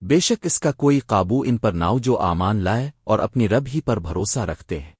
بے شک اس کا کوئی قابو ان پر ناؤ جو آمان لائے اور اپنی رب ہی پر بھروسہ رکھتے ہیں۔